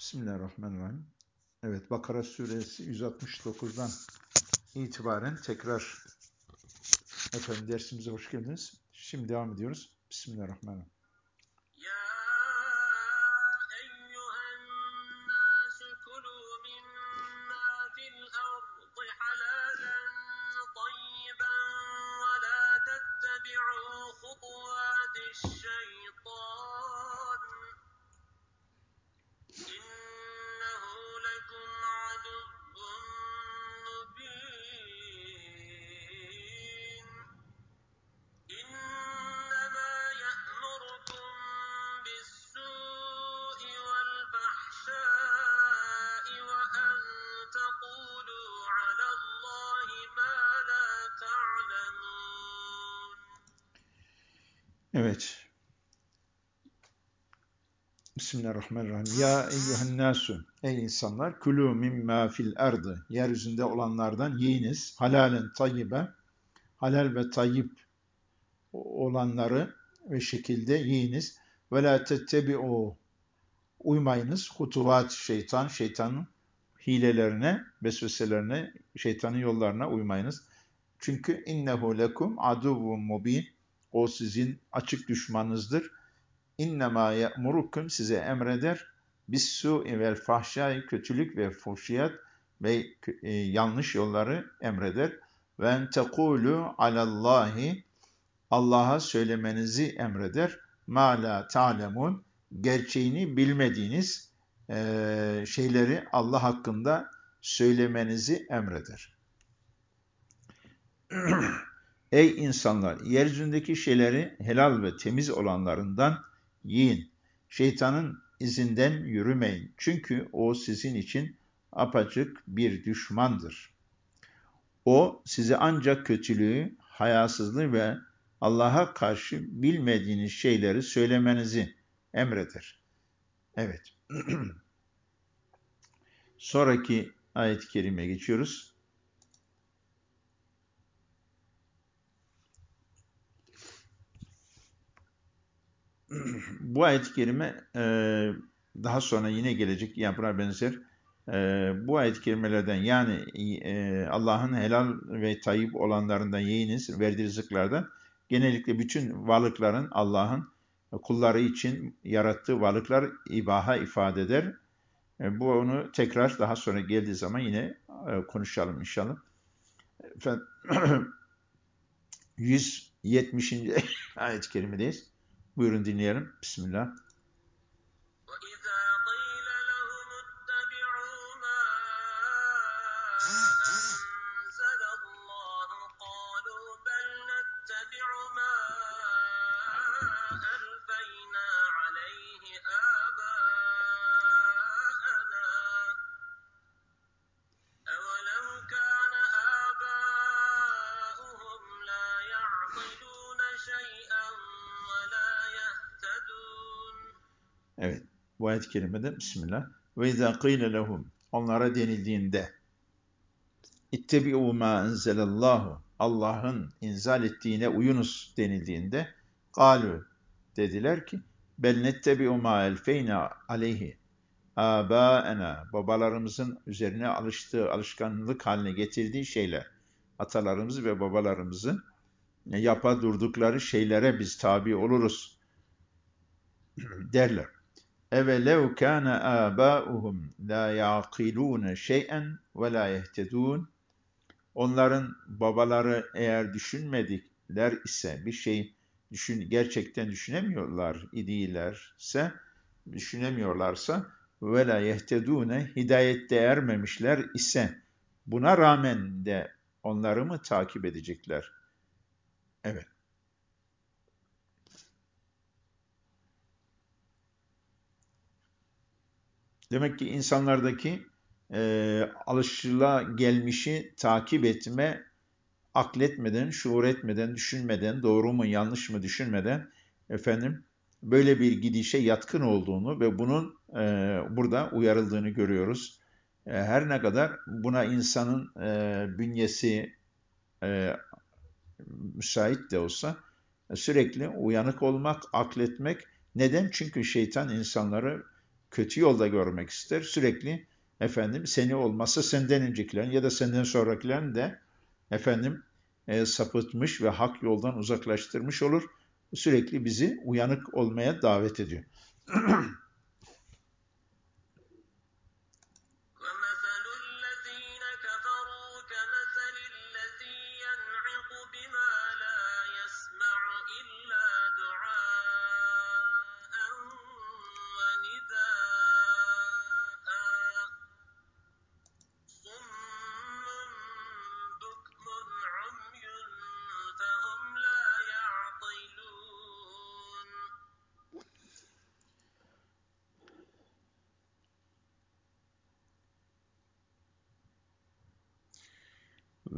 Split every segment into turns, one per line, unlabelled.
Bismillahirrahmanirrahim. Evet, Bakara suresi 169'dan itibaren tekrar efendim dersimize hoş geldiniz. Şimdi devam ediyoruz. Bismillahirrahmanirrahim. Evet. Bismillahirrahmanirrahim. Ya eyyühen nasu. Ey insanlar. Kulü mimma fil ardı. Yeryüzünde olanlardan yiyiniz. Halalen tayyibe. Halal ve tayyip olanları ve şekilde yiyiniz. Ve la tettebi'u. Uymayınız. Hutuvat şeytan. Şeytanın hilelerine, vesveselerine, şeytanın yollarına uymayınız. Çünkü innehu lekum aduvun mubin o sizin açık düşmanınızdır. İnnemâ ye'murukum size emreder. Bissu vel fahşai kötülük ve fuhşiyat ve e, yanlış yolları emreder. Ve en tekulu alallahi Allah'a söylemenizi emreder. Ma la ta'lemun gerçeğini bilmediğiniz e, şeyleri Allah hakkında söylemenizi emreder. Ey insanlar! Yeryüzündeki şeyleri helal ve temiz olanlarından yiyin. Şeytanın izinden yürümeyin. Çünkü o sizin için apaçık bir düşmandır. O size ancak kötülüğü, hayasızlığı ve Allah'a karşı bilmediğiniz şeyleri söylemenizi emreder. Evet. Sonraki ayet-i kerime geçiyoruz. bu ayet-i kerime e, daha sonra yine gelecek yani buna benzer e, bu ayet-i kerimelerden yani e, Allah'ın helal ve tayyip olanlarından yiyiniz verdiği rızıklardan genellikle bütün varlıkların Allah'ın kulları için yarattığı varlıklar ibaha ifade eder. E, bu onu tekrar daha sonra geldiği zaman yine e, konuşalım inşallah. Efendim, 170. ayet-i kerimedeyiz. Buyurun dinleyelim. Bismillah. Evet. Bu ayet-i kerimede Bismillah. Ve izâ qîle lehum. Onlara denildiğinde İttebi'u mâ enzelallahu. Allah'ın inzal ettiğine uyunuz denildiğinde galu dediler ki bel nettebi'u mâ elfeyna aleyhi âbâena babalarımızın üzerine alıştığı, alışkanlık haline getirdiği şeyler atalarımız ve babalarımızın yapa durdukları şeylere biz tabi oluruz derler evelev kâne âbâuhum la yâkilûne şey'en ve la yehtedûn Onların babaları eğer düşünmedikler ise bir şey düşün, gerçekten düşünemiyorlar idilerse düşünemiyorlarsa ve la yehtedûne hidayette ermemişler ise buna rağmen de onları mı takip edecekler? Evet. Demek ki insanlardaki e, alışıla gelmişi takip etme, akletmeden, şuur etmeden, düşünmeden, doğru mu yanlış mı düşünmeden efendim böyle bir gidişe yatkın olduğunu ve bunun e, burada uyarıldığını görüyoruz. E, her ne kadar buna insanın e, bünyesi e, müsait de olsa sürekli uyanık olmak, akletmek neden? Çünkü şeytan insanları kötü yolda görmek ister. Sürekli efendim seni olmazsa senden öncekilerin ya da senden sonrakilerin de efendim e, sapıtmış ve hak yoldan uzaklaştırmış olur. Sürekli bizi uyanık olmaya davet ediyor.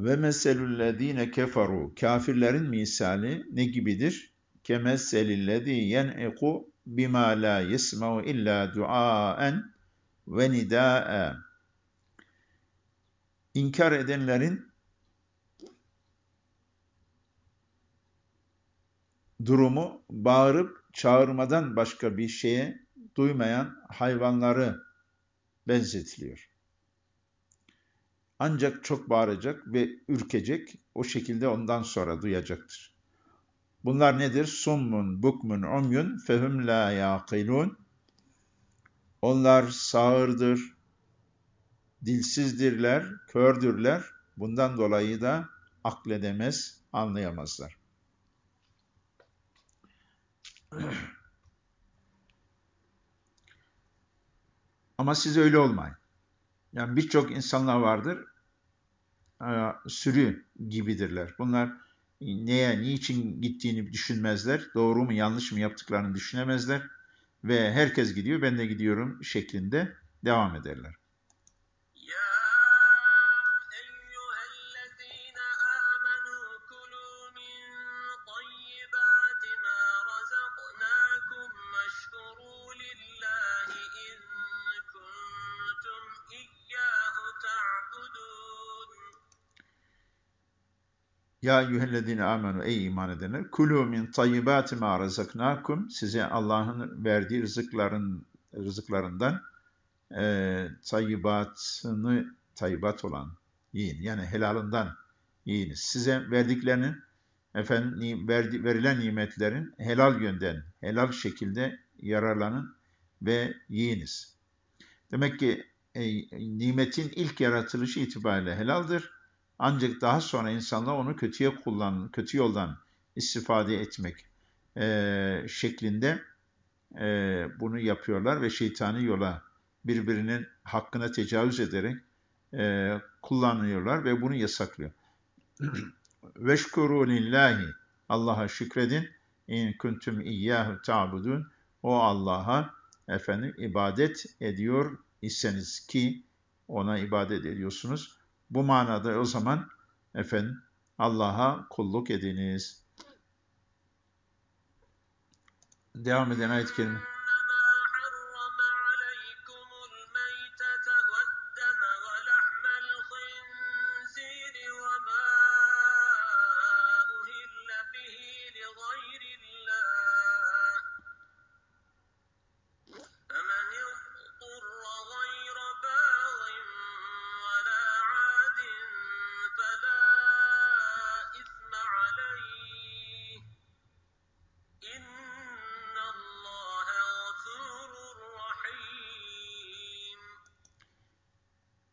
Ve meselüllezine keferu kafirlerin misali ne gibidir? Kemesselillezî yen'iku bima la yesma'u illa duaen ve nidâe. İnkar edenlerin durumu bağırıp çağırmadan başka bir şeye duymayan hayvanları benzetiliyor. Ancak çok bağıracak ve ürkecek, o şekilde ondan sonra duyacaktır. Bunlar nedir? Summun, bukmun, umyun, fehum la yaqilun. Onlar sağırdır, dilsizdirler, kördürler. Bundan dolayı da akledemez, anlayamazlar. Ama siz öyle olmayın. Yani birçok insanlar vardır, sürü gibidirler. Bunlar neye, niçin gittiğini düşünmezler. Doğru mu, yanlış mı yaptıklarını düşünemezler. Ve herkes gidiyor, ben de gidiyorum şeklinde devam ederler. Ya eyyühellezine amenu ey iman edenler kulu min tayyibati ma razaknakum size Allah'ın verdiği rızıkların rızıklarından e, tayyibatını tayyibat olan yiyin. Yani helalından yiyiniz. Size verdiklerinin efendim verdi, verilen nimetlerin helal yönden, helal şekilde yararlanın ve yiyiniz. Demek ki e, nimetin ilk yaratılışı itibariyle helaldir ancak daha sonra insanlar onu kötüye kullan, kötü yoldan istifade etmek e, şeklinde e, bunu yapıyorlar ve şeytani yola birbirinin hakkına tecavüz ederek e, kullanıyorlar ve bunu yasaklıyor. Veşkuru lillahi Allah'a şükredin in kuntum iyyahu ta'budun o Allah'a efendim ibadet ediyor iseniz ki ona ibadet ediyorsunuz. Bu manada o zaman efendim Allah'a kulluk ediniz. Devam eden ayet-i kerime.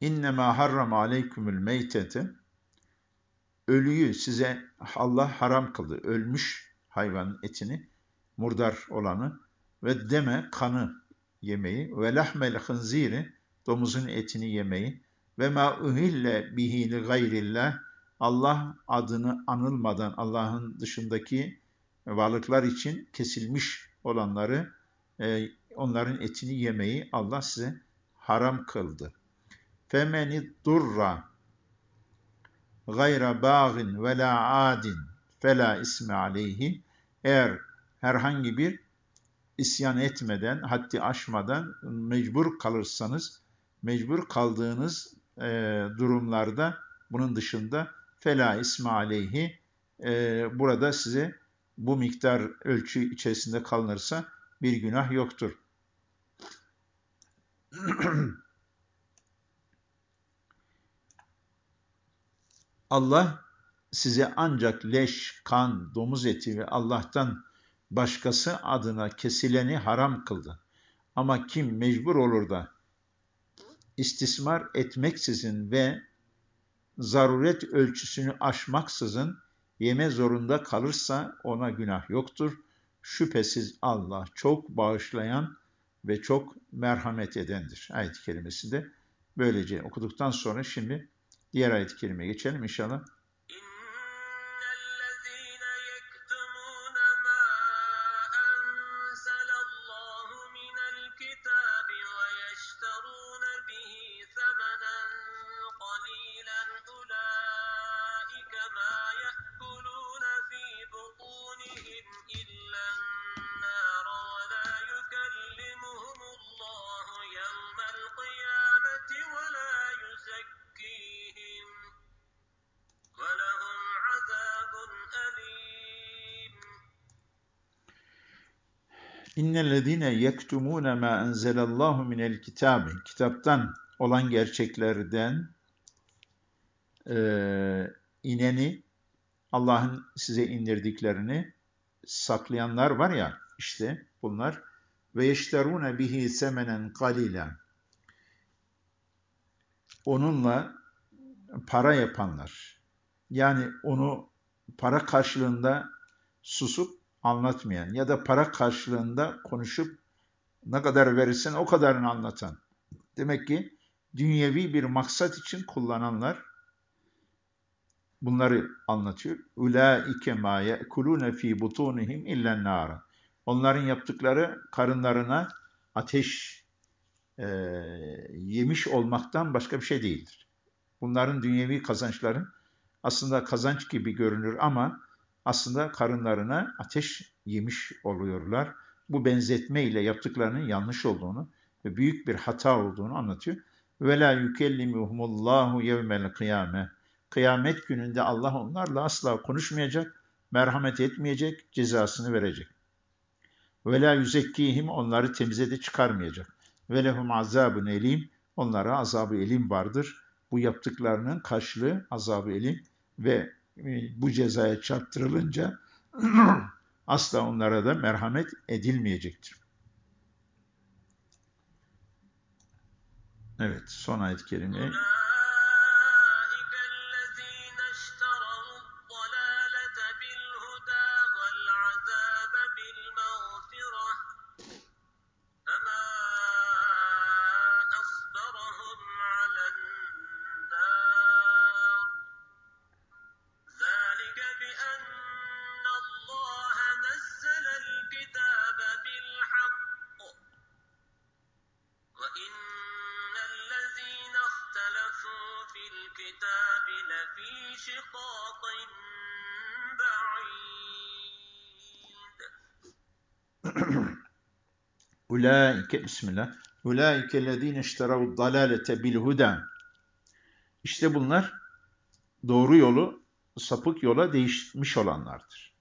İnnemâ harram aleykümül meytete ölüyü size Allah haram kıldı. Ölmüş hayvanın etini, murdar olanı ve deme kanı yemeyi ve lahmel hınziri domuzun etini yemeyi ve ma uhille bihi li gayrillah Allah adını anılmadan Allah'ın dışındaki varlıklar için kesilmiş olanları e, onların etini yemeyi Allah size haram kıldı femeni durra gayra bağın ve la adin fela isme aleyhi eğer herhangi bir isyan etmeden, haddi aşmadan mecbur kalırsanız, mecbur kaldığınız e, durumlarda bunun dışında fela isme aleyhi e, burada size bu miktar ölçü içerisinde kalınırsa bir günah yoktur. Allah size ancak leş, kan, domuz eti ve Allah'tan başkası adına kesileni haram kıldı. Ama kim mecbur olur da istismar etmeksizin ve zaruret ölçüsünü aşmaksızın yeme zorunda kalırsa ona günah yoktur. Şüphesiz Allah çok bağışlayan ve çok merhamet edendir. Ayet-i kerimesi de böylece okuduktan sonra şimdi diğer ayet-i kerimeye geçelim inşallah. İnnellezîne yektumûne mâ enzelallâhu minel kitâbi. Kitaptan olan gerçeklerden e, ineni, Allah'ın size indirdiklerini saklayanlar var ya, işte bunlar ve yeşterûne bihi semenen kalîlen. Onunla para yapanlar. Yani onu para karşılığında susup anlatmayan ya da para karşılığında konuşup ne kadar verirsen o kadarını anlatan. Demek ki dünyevi bir maksat için kullananlar bunları anlatıyor. Ulaike ma yekulune fi butunihim illen nara. Onların yaptıkları karınlarına ateş e, yemiş olmaktan başka bir şey değildir. Bunların dünyevi kazançların aslında kazanç gibi görünür ama aslında karınlarına ateş yemiş oluyorlar. Bu benzetme ile yaptıklarının yanlış olduğunu ve büyük bir hata olduğunu anlatıyor. Ve la yukellimuhumullahu yevmel kıyame. Kıyamet gününde Allah onlarla asla konuşmayacak, merhamet etmeyecek, cezasını verecek. Ve la yüzekkihim onları temize de çıkarmayacak. Ve lehum elim onlara azabı elim vardır. Bu yaptıklarının karşılığı azabı elim ve bu cezaya çarptırılınca asla onlara da merhamet edilmeyecektir. Evet, son ayet-i kerime. Ulaike bismillah. Ulaike lezine işterav dalalete bil huda. İşte bunlar doğru yolu sapık yola değişmiş olanlardır.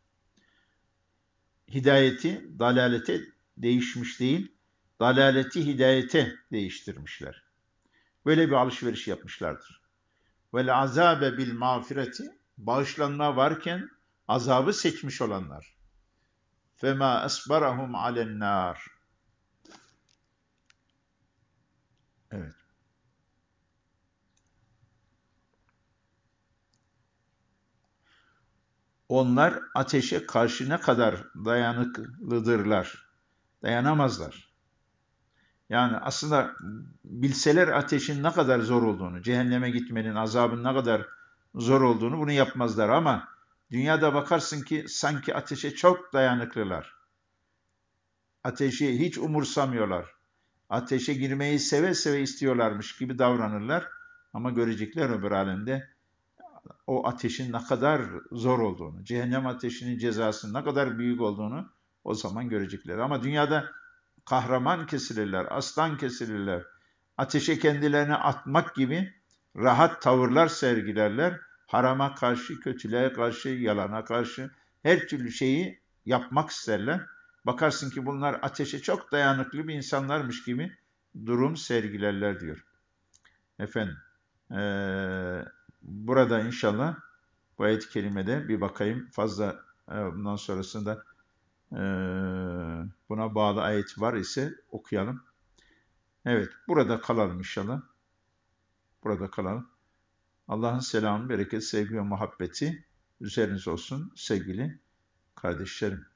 Hidayeti dalalete değişmiş değil, dalaleti hidayete değiştirmişler. Böyle bir alışveriş yapmışlardır. Vel azabe bil mağfireti bağışlanma varken azabı seçmiş olanlar. Fema esbarahum alen Evet. Onlar ateşe karşı ne kadar dayanıklıdırlar? Dayanamazlar. Yani aslında bilseler ateşin ne kadar zor olduğunu, cehenneme gitmenin, azabın ne kadar zor olduğunu bunu yapmazlar ama dünyada bakarsın ki sanki ateşe çok dayanıklılar. Ateşi hiç umursamıyorlar ateşe girmeyi seve seve istiyorlarmış gibi davranırlar. Ama görecekler öbür alemde o ateşin ne kadar zor olduğunu, cehennem ateşinin cezasının ne kadar büyük olduğunu o zaman görecekler. Ama dünyada kahraman kesilirler, aslan kesilirler, ateşe kendilerini atmak gibi rahat tavırlar sergilerler. Harama karşı, kötülüğe karşı, yalana karşı her türlü şeyi yapmak isterler. Bakarsın ki bunlar ateşe çok dayanıklı bir insanlarmış gibi durum sergilerler diyor. Efendim, ee, burada inşallah bu ayet-i kerimede bir bakayım fazla e, bundan sonrasında e, buna bağlı ayet var ise okuyalım. Evet, burada kalalım inşallah. Burada kalalım. Allah'ın selamı, bereket, sevgi ve muhabbeti üzeriniz olsun sevgili kardeşlerim.